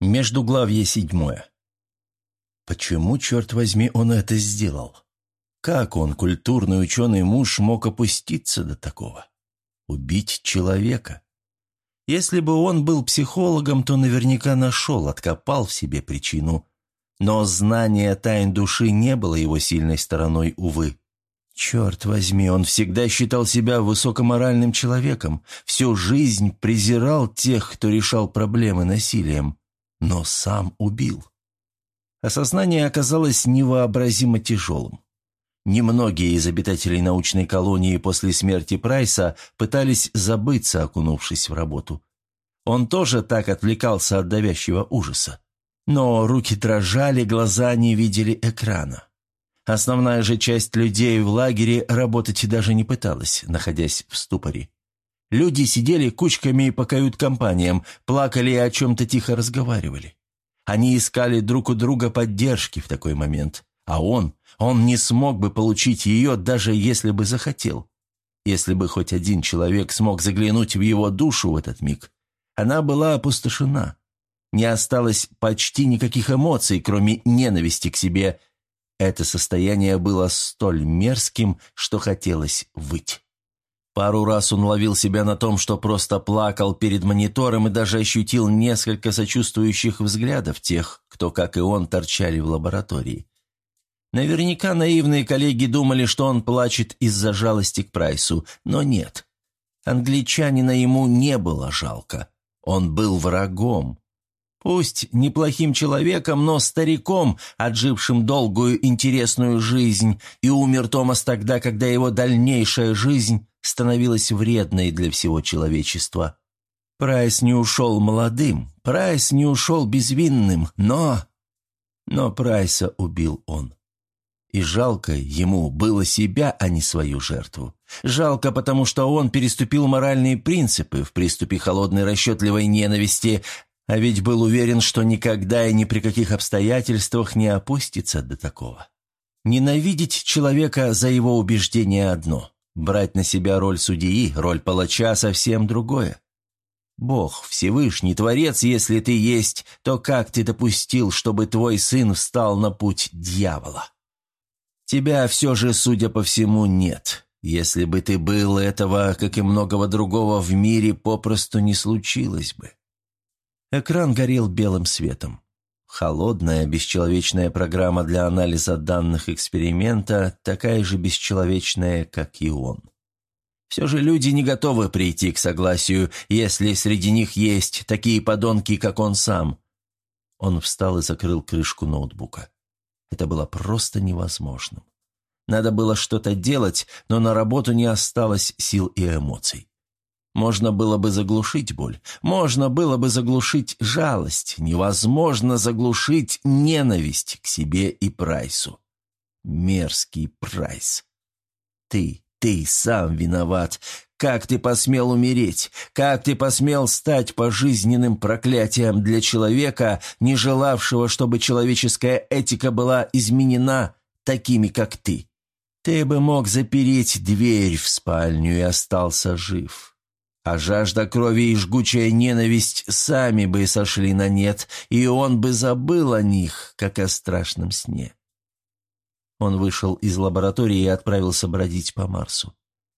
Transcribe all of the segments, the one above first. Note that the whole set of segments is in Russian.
Междуглавье седьмое. Почему, черт возьми, он это сделал? Как он, культурный ученый муж, мог опуститься до такого? Убить человека? Если бы он был психологом, то наверняка нашел, откопал в себе причину. Но знание тайн души не было его сильной стороной, увы. Черт возьми, он всегда считал себя высокоморальным человеком, всю жизнь презирал тех, кто решал проблемы насилием но сам убил. Осознание оказалось невообразимо тяжелым. Немногие из обитателей научной колонии после смерти Прайса пытались забыться, окунувшись в работу. Он тоже так отвлекался от давящего ужаса. Но руки дрожали, глаза не видели экрана. Основная же часть людей в лагере работать даже не пыталась, находясь в ступоре. Люди сидели кучками по кают-компаниям, плакали и о чем-то тихо разговаривали. Они искали друг у друга поддержки в такой момент. А он, он не смог бы получить ее, даже если бы захотел. Если бы хоть один человек смог заглянуть в его душу в этот миг, она была опустошена. Не осталось почти никаких эмоций, кроме ненависти к себе. Это состояние было столь мерзким, что хотелось выть. Пару раз он ловил себя на том, что просто плакал перед монитором и даже ощутил несколько сочувствующих взглядов тех, кто, как и он, торчали в лаборатории. Наверняка наивные коллеги думали, что он плачет из-за жалости к Прайсу, но нет. Англичанина ему не было жалко. Он был врагом. Пусть неплохим человеком, но стариком, отжившим долгую интересную жизнь, и умер Томас тогда, когда его дальнейшая жизнь становилась вредной для всего человечества. Прайс не ушел молодым, Прайс не ушел безвинным, но... Но Прайса убил он. И жалко ему было себя, а не свою жертву. Жалко, потому что он переступил моральные принципы в приступе холодной расчетливой ненависти, а ведь был уверен, что никогда и ни при каких обстоятельствах не опустится до такого. Ненавидеть человека за его убеждение одно. Брать на себя роль судьи, роль палача – совсем другое. Бог, Всевышний, Творец, если ты есть, то как ты допустил, чтобы твой сын встал на путь дьявола? Тебя все же, судя по всему, нет. Если бы ты был, этого, как и многого другого в мире, попросту не случилось бы. Экран горел белым светом. Холодная, бесчеловечная программа для анализа данных эксперимента, такая же бесчеловечная, как и он. Все же люди не готовы прийти к согласию, если среди них есть такие подонки, как он сам. Он встал и закрыл крышку ноутбука. Это было просто невозможным. Надо было что-то делать, но на работу не осталось сил и эмоций. Можно было бы заглушить боль, можно было бы заглушить жалость, невозможно заглушить ненависть к себе и Прайсу. Мерзкий Прайс. Ты, ты сам виноват. Как ты посмел умереть? Как ты посмел стать пожизненным проклятием для человека, не желавшего, чтобы человеческая этика была изменена такими, как ты? Ты бы мог запереть дверь в спальню и остался жив а жажда крови и жгучая ненависть сами бы сошли на нет, и он бы забыл о них, как о страшном сне. Он вышел из лаборатории и отправился бродить по Марсу.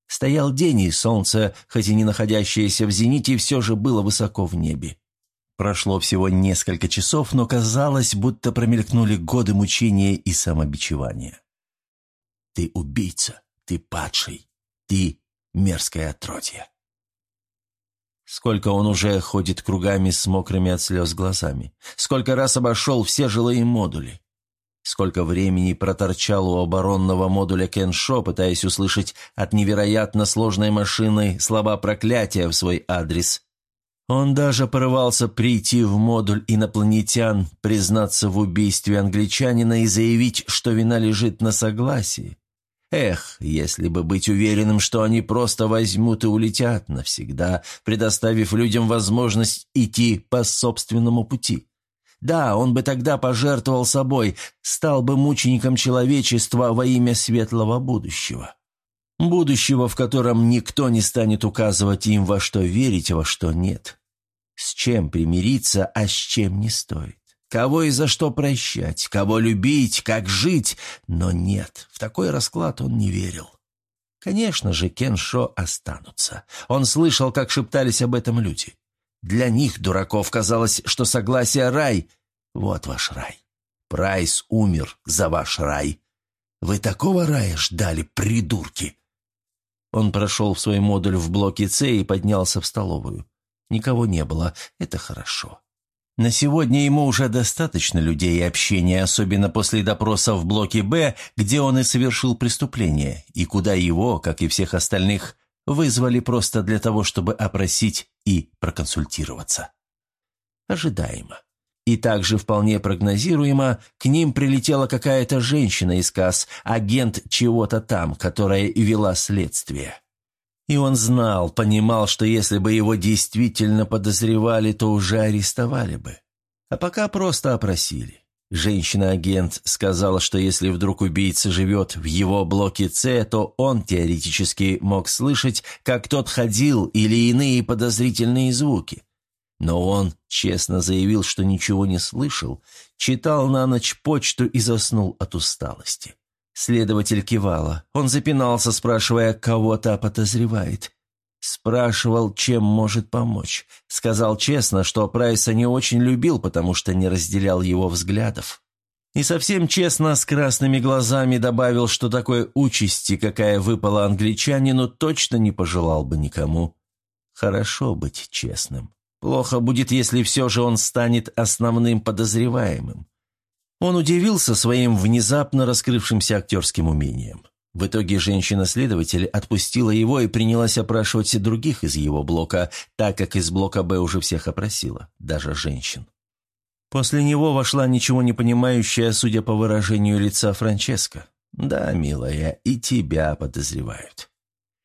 Стоял день, и солнце, хоть и не находящееся в зените, все же было высоко в небе. Прошло всего несколько часов, но казалось, будто промелькнули годы мучения и самобичевания. «Ты убийца, ты падший, ты мерзкое отродье». Сколько он уже ходит кругами с мокрыми от слез глазами. Сколько раз обошел все жилые модули. Сколько времени проторчал у оборонного модуля Кеншо, пытаясь услышать от невероятно сложной машины слова проклятия в свой адрес. Он даже порывался прийти в модуль инопланетян, признаться в убийстве англичанина и заявить, что вина лежит на согласии. Эх, если бы быть уверенным, что они просто возьмут и улетят навсегда, предоставив людям возможность идти по собственному пути. Да, он бы тогда пожертвовал собой, стал бы мучеником человечества во имя светлого будущего. Будущего, в котором никто не станет указывать им, во что верить, а во что нет. С чем примириться, а с чем не стоит. Кого и за что прощать, кого любить, как жить. Но нет, в такой расклад он не верил. Конечно же, Кеншо останутся. Он слышал, как шептались об этом люди. Для них, дураков, казалось, что согласие — рай. Вот ваш рай. Прайс умер за ваш рай. Вы такого рая ждали, придурки!» Он прошел в свой модуль в блоке С и поднялся в столовую. Никого не было, это хорошо. На сегодня ему уже достаточно людей и общения, особенно после допроса в блоке «Б», где он и совершил преступление, и куда его, как и всех остальных, вызвали просто для того, чтобы опросить и проконсультироваться. Ожидаемо. И также вполне прогнозируемо, к ним прилетела какая-то женщина из КАС, агент чего-то там, которая вела следствие. И он знал, понимал, что если бы его действительно подозревали, то уже арестовали бы. А пока просто опросили. Женщина-агент сказала, что если вдруг убийца живет в его блоке С, то он теоретически мог слышать, как тот ходил или иные подозрительные звуки. Но он честно заявил, что ничего не слышал, читал на ночь почту и заснул от усталости. Следователь кивала. Он запинался, спрашивая, кого та подозревает. Спрашивал, чем может помочь. Сказал честно, что Прайса не очень любил, потому что не разделял его взглядов. И совсем честно, с красными глазами добавил, что такой участи, какая выпала англичанину, точно не пожелал бы никому. Хорошо быть честным. Плохо будет, если все же он станет основным подозреваемым. Он удивился своим внезапно раскрывшимся актерским умением. В итоге женщина-следователь отпустила его и принялась опрашивать других из его блока, так как из блока «Б» уже всех опросила, даже женщин. После него вошла ничего не понимающая, судя по выражению лица, Франческа. «Да, милая, и тебя подозревают».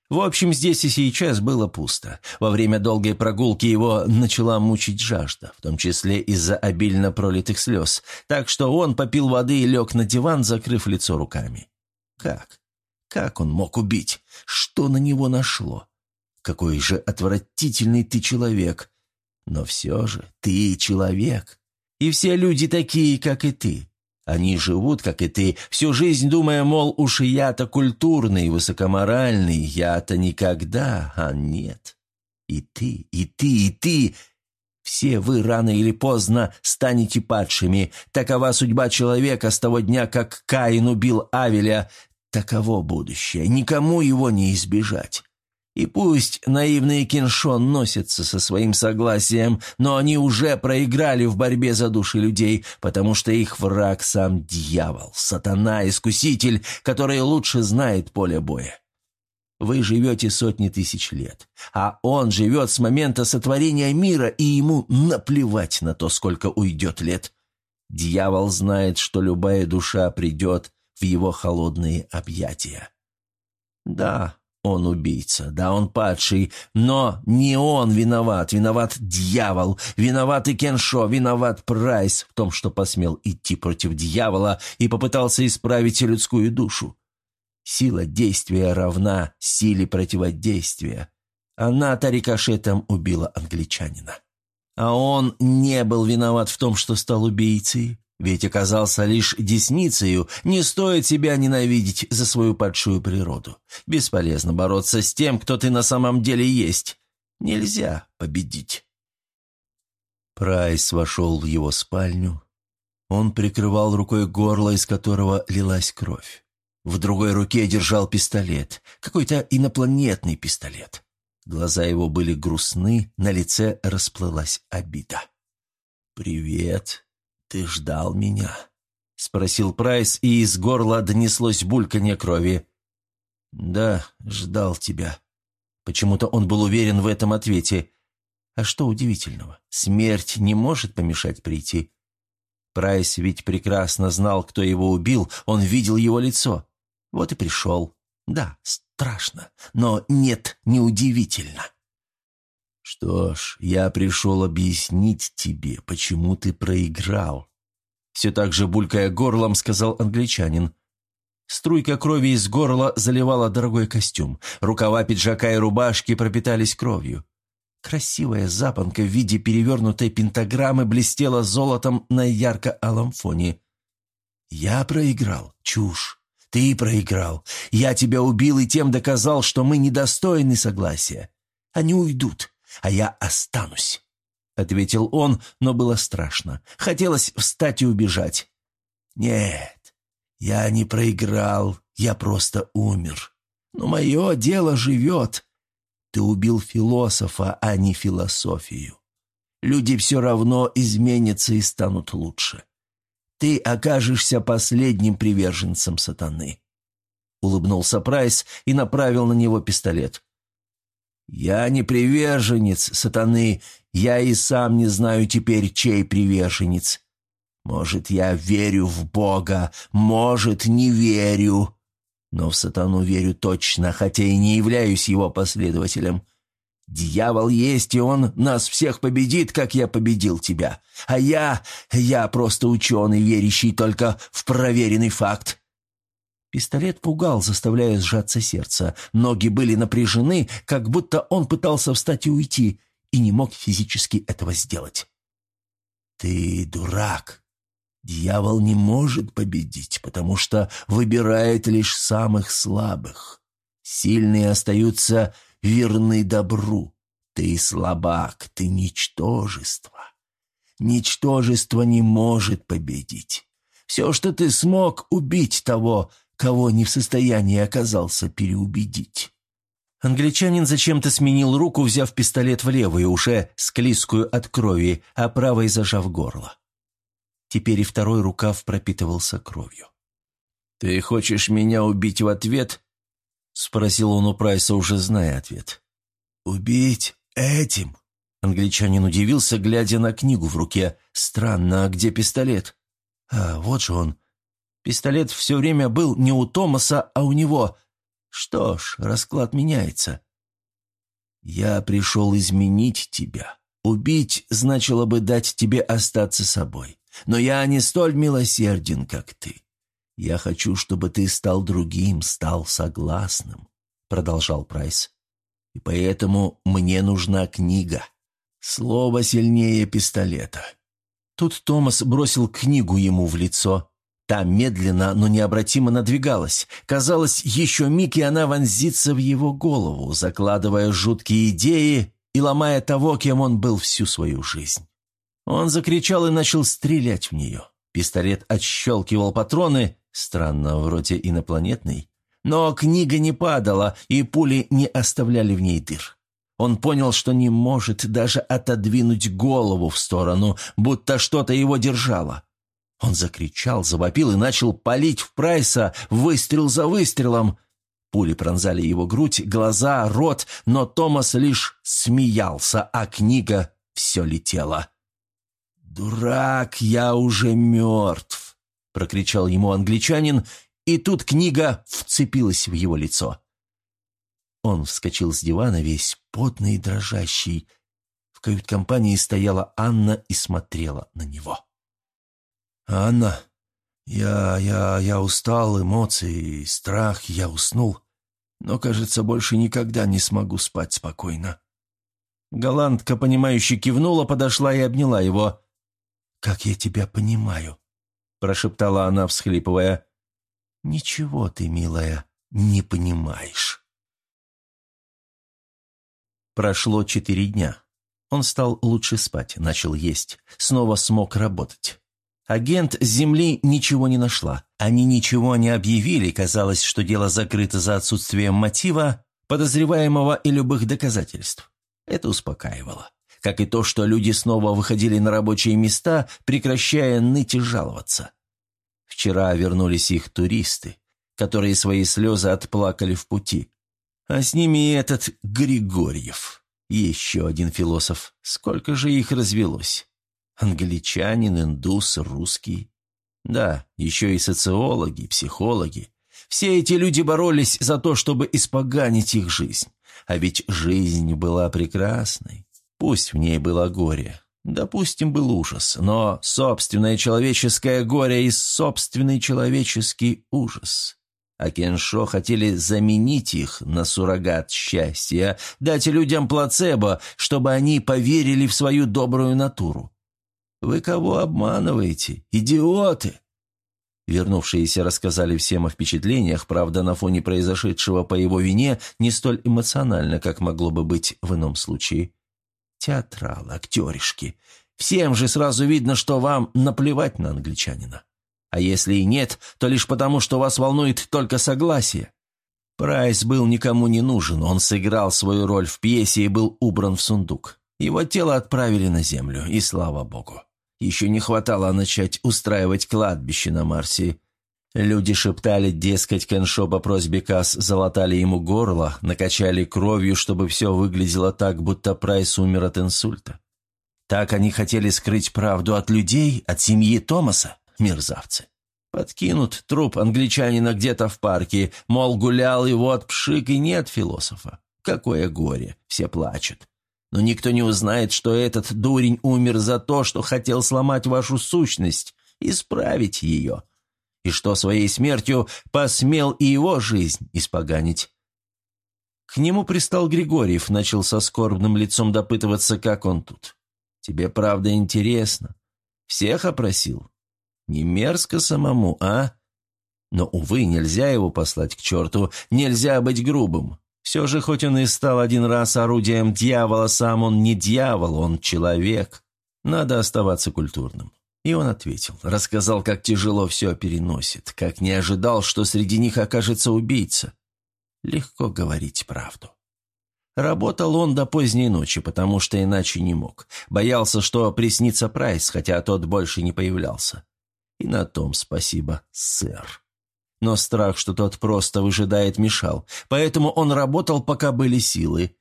В общем, здесь и сейчас было пусто. Во время долгой прогулки его начала мучить жажда, в том числе из-за обильно пролитых слез, так что он попил воды и лег на диван, закрыв лицо руками. Как? Как он мог убить? Что на него нашло? Какой же отвратительный ты человек! Но все же ты человек, и все люди такие, как и ты. Они живут, как и ты, всю жизнь думая, мол, уж я-то культурный, высокоморальный, я-то никогда, а нет. И ты, и ты, и ты. Все вы рано или поздно станете падшими. Такова судьба человека с того дня, как Каин убил Авеля. Таково будущее. Никому его не избежать. И пусть наивные Киншон носятся со своим согласием, но они уже проиграли в борьбе за души людей, потому что их враг сам дьявол, сатана, искуситель, который лучше знает поле боя. Вы живете сотни тысяч лет, а он живет с момента сотворения мира, и ему наплевать на то, сколько уйдет лет. Дьявол знает, что любая душа придет в его холодные объятия. Да, он убийца, да, он падший, но не он виноват, виноват дьявол, виноват и Кеншо, виноват Прайс в том, что посмел идти против дьявола и попытался исправить людскую душу. Сила действия равна силе противодействия. Она-то рикошетом убила англичанина. А он не был виноват в том, что стал убийцей. Ведь оказался лишь десницею, не стоит себя ненавидеть за свою падшую природу. Бесполезно бороться с тем, кто ты на самом деле есть. Нельзя победить. Прайс вошел в его спальню. Он прикрывал рукой горло, из которого лилась кровь. В другой руке держал пистолет, какой-то инопланетный пистолет. Глаза его были грустны, на лице расплылась обида. «Привет», «Ты ждал меня?» — спросил Прайс, и из горла донеслось бульканье крови. «Да, ждал тебя». Почему-то он был уверен в этом ответе. А что удивительного? Смерть не может помешать прийти. Прайс ведь прекрасно знал, кто его убил, он видел его лицо. Вот и пришел. Да, страшно, но нет, неудивительно. «Что ж, я пришел объяснить тебе, почему ты проиграл», все так же булькая горлом, сказал англичанин. Струйка крови из горла заливала дорогой костюм. Рукава пиджака и рубашки пропитались кровью. Красивая запонка в виде перевернутой пентаграммы блестела золотом на ярко-алом фоне. «Я проиграл. Чушь. Ты проиграл. Я тебя убил и тем доказал, что мы недостойны согласия. Они уйдут, а я останусь», — ответил он, но было страшно. Хотелось встать и убежать. «Нет, я не проиграл, я просто умер. Но мое дело живет. Ты убил философа, а не философию. Люди все равно изменятся и станут лучше. Ты окажешься последним приверженцем сатаны». Улыбнулся Прайс и направил на него пистолет. «Я не приверженец сатаны, я и сам не знаю теперь, чей приверженец. Может, я верю в Бога, может, не верю. Но в сатану верю точно, хотя и не являюсь его последователем. Дьявол есть, и он нас всех победит, как я победил тебя. А я... я просто ученый, верящий только в проверенный факт. Пистолет пугал, заставляя сжаться сердце. Ноги были напряжены, как будто он пытался встать и уйти, и не мог физически этого сделать. «Ты дурак. Дьявол не может победить, потому что выбирает лишь самых слабых. Сильные остаются верны добру. Ты слабак, ты ничтожество. Ничтожество не может победить. Все, что ты смог, убить того, кого не в состоянии оказался переубедить. Англичанин зачем-то сменил руку, взяв пистолет в левую, уже склизкую от крови, а правой зажав горло. Теперь и второй рукав пропитывался кровью. «Ты хочешь меня убить в ответ?» — спросил он у Прайса, уже зная ответ. «Убить этим?» Англичанин удивился, глядя на книгу в руке. «Странно, а где пистолет?» «А, вот же он. Пистолет все время был не у Томаса, а у него. Что ж, расклад меняется. Я пришел изменить тебя. Убить значило бы дать тебе остаться собой. Но я не столь милосерден, как ты. Я хочу, чтобы ты стал другим, стал согласным, продолжал Прайс. И поэтому мне нужна книга. Слово сильнее пистолета. Тут Томас бросил книгу ему в лицо, Та медленно, но необратимо надвигалась. Казалось, еще миг, и она вонзится в его голову, закладывая жуткие идеи и ломая того, кем он был всю свою жизнь. Он закричал и начал стрелять в нее. Пистолет отщелкивал патроны, странно, вроде инопланетный. Но книга не падала, и пули не оставляли в ней дыр. Он понял, что не может даже отодвинуть голову в сторону, будто что-то его держало. Он закричал, завопил и начал палить в Прайса выстрел за выстрелом. Пули пронзали его грудь, глаза, рот, но Томас лишь смеялся, а книга все летела. «Дурак, я уже мертв!» — прокричал ему англичанин, и тут книга вцепилась в его лицо. Он вскочил с дивана, весь потный и дрожащий. В кают-компании стояла Анна и смотрела на него. «Анна, я... я... я устал, эмоции, страх, я уснул. Но, кажется, больше никогда не смогу спать спокойно». Голландка, понимающе кивнула, подошла и обняла его. «Как я тебя понимаю», — прошептала она, всхлипывая. «Ничего ты, милая, не понимаешь». Прошло четыре дня. Он стал лучше спать, начал есть, снова смог работать. Агент с земли ничего не нашла. Они ничего не объявили, казалось, что дело закрыто за отсутствием мотива, подозреваемого и любых доказательств. Это успокаивало. Как и то, что люди снова выходили на рабочие места, прекращая ныть и жаловаться. Вчера вернулись их туристы, которые свои слезы отплакали в пути. А с ними и этот Григорьев. Еще один философ. Сколько же их развелось? Англичанин, индус, русский. Да, еще и социологи, психологи. Все эти люди боролись за то, чтобы испоганить их жизнь. А ведь жизнь была прекрасной. Пусть в ней было горе. Допустим, был ужас, но собственное человеческое горе и собственный человеческий ужас. А Кеншо хотели заменить их на суррогат счастья, дать людям плацебо, чтобы они поверили в свою добрую натуру. Вы кого обманываете? Идиоты!» Вернувшиеся рассказали всем о впечатлениях, правда, на фоне произошедшего по его вине не столь эмоционально, как могло бы быть в ином случае. Театралы, актеришки. Всем же сразу видно, что вам наплевать на англичанина. А если и нет, то лишь потому, что вас волнует только согласие. Прайс был никому не нужен, он сыграл свою роль в пьесе и был убран в сундук. Его тело отправили на землю, и слава богу. Еще не хватало начать устраивать кладбище на Марсе. Люди шептали, дескать, Кеншо по просьбе Касс залатали ему горло, накачали кровью, чтобы все выглядело так, будто Прайс умер от инсульта. Так они хотели скрыть правду от людей, от семьи Томаса, мерзавцы. Подкинут труп англичанина где-то в парке, мол, гулял и вот пшик, и нет философа. Какое горе, все плачут. Но никто не узнает, что этот дурень умер за то, что хотел сломать вашу сущность, исправить ее. И что своей смертью посмел и его жизнь испоганить. К нему пристал Григорьев, начал со скорбным лицом допытываться, как он тут. «Тебе правда интересно? Всех опросил? Не мерзко самому, а?» Но, увы, нельзя его послать к черту, нельзя быть грубым. Все же, хоть он и стал один раз орудием дьявола, сам он не дьявол, он человек. Надо оставаться культурным. И он ответил, рассказал, как тяжело все переносит, как не ожидал, что среди них окажется убийца. Легко говорить правду. Работал он до поздней ночи, потому что иначе не мог. Боялся, что приснится Прайс, хотя тот больше не появлялся. И на том спасибо, сэр. Но страх, что тот просто выжидает, мешал. Поэтому он работал, пока были силы.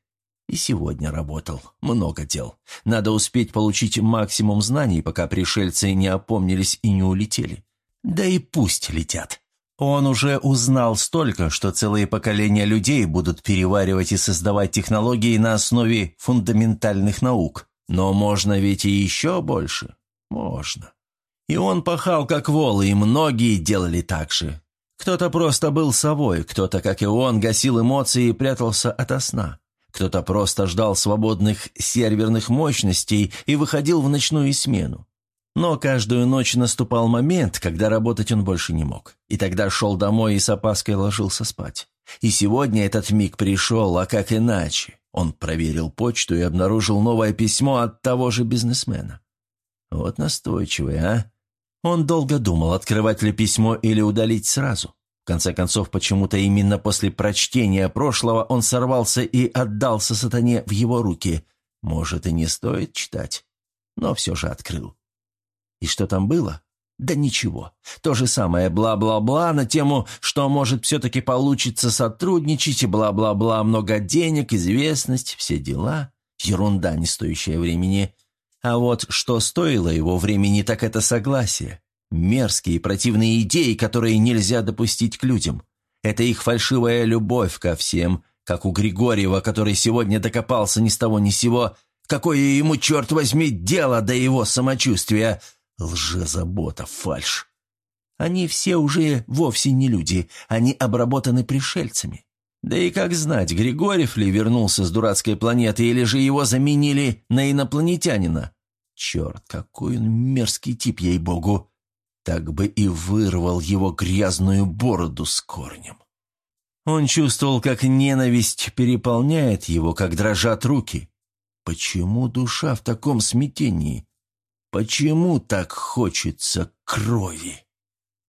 И сегодня работал. Много дел. Надо успеть получить максимум знаний, пока пришельцы не опомнились и не улетели. Да и пусть летят. Он уже узнал столько, что целые поколения людей будут переваривать и создавать технологии на основе фундаментальных наук. Но можно ведь и еще больше. Можно. И он пахал как вол, и многие делали так же. Кто-то просто был совой, кто-то, как и он, гасил эмоции и прятался ото сна. Кто-то просто ждал свободных серверных мощностей и выходил в ночную смену. Но каждую ночь наступал момент, когда работать он больше не мог. И тогда шел домой и с опаской ложился спать. И сегодня этот миг пришел, а как иначе? Он проверил почту и обнаружил новое письмо от того же бизнесмена. Вот настойчивый, а? Он долго думал, открывать ли письмо или удалить сразу. В конце концов, почему-то именно после прочтения прошлого он сорвался и отдался сатане в его руки. Может, и не стоит читать, но все же открыл. И что там было? Да ничего. То же самое бла-бла-бла на тему, что может все-таки получится сотрудничать, бла-бла-бла, много денег, известность, все дела. Ерунда, не стоящая времени. А вот что стоило его времени, так это согласие. Мерзкие противные идеи, которые нельзя допустить к людям. Это их фальшивая любовь ко всем, как у Григорьева, который сегодня докопался ни с того ни сего. Какое ему, черт возьми, дело до его самочувствия? Лжезабота, фальшь. Они все уже вовсе не люди, они обработаны пришельцами. Да и как знать, Григорьев ли вернулся с дурацкой планеты, или же его заменили на инопланетянина? Черт, какой он мерзкий тип, ей-богу! Так бы и вырвал его грязную бороду с корнем. Он чувствовал, как ненависть переполняет его, как дрожат руки. Почему душа в таком смятении? Почему так хочется крови?